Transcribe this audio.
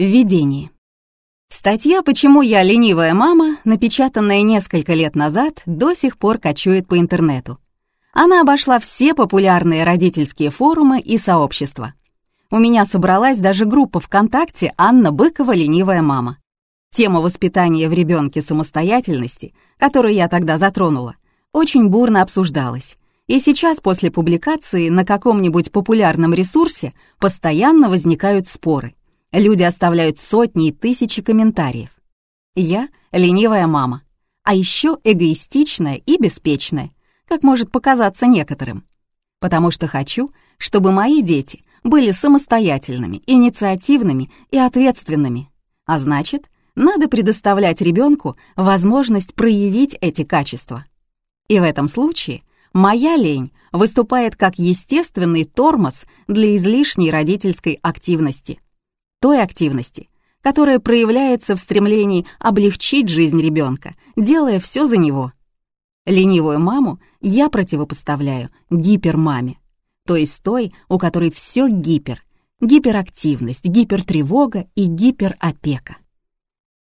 Введение. Статья «Почему я ленивая мама», напечатанная несколько лет назад, до сих пор кочует по интернету. Она обошла все популярные родительские форумы и сообщества. У меня собралась даже группа ВКонтакте «Анна Быкова. Ленивая мама». Тема воспитания в ребенке самостоятельности, которую я тогда затронула, очень бурно обсуждалась. И сейчас после публикации на каком-нибудь популярном ресурсе постоянно возникают споры. Люди оставляют сотни и тысячи комментариев. Я — ленивая мама, а еще эгоистичная и беспечная, как может показаться некоторым. Потому что хочу, чтобы мои дети были самостоятельными, инициативными и ответственными. А значит, надо предоставлять ребенку возможность проявить эти качества. И в этом случае моя лень выступает как естественный тормоз для излишней родительской активности — той активности, которая проявляется в стремлении облегчить жизнь ребенка, делая все за него. Ленивую маму я противопоставляю гипермаме, то есть той, у которой все гипер, гиперактивность, гипертревога и гиперопека.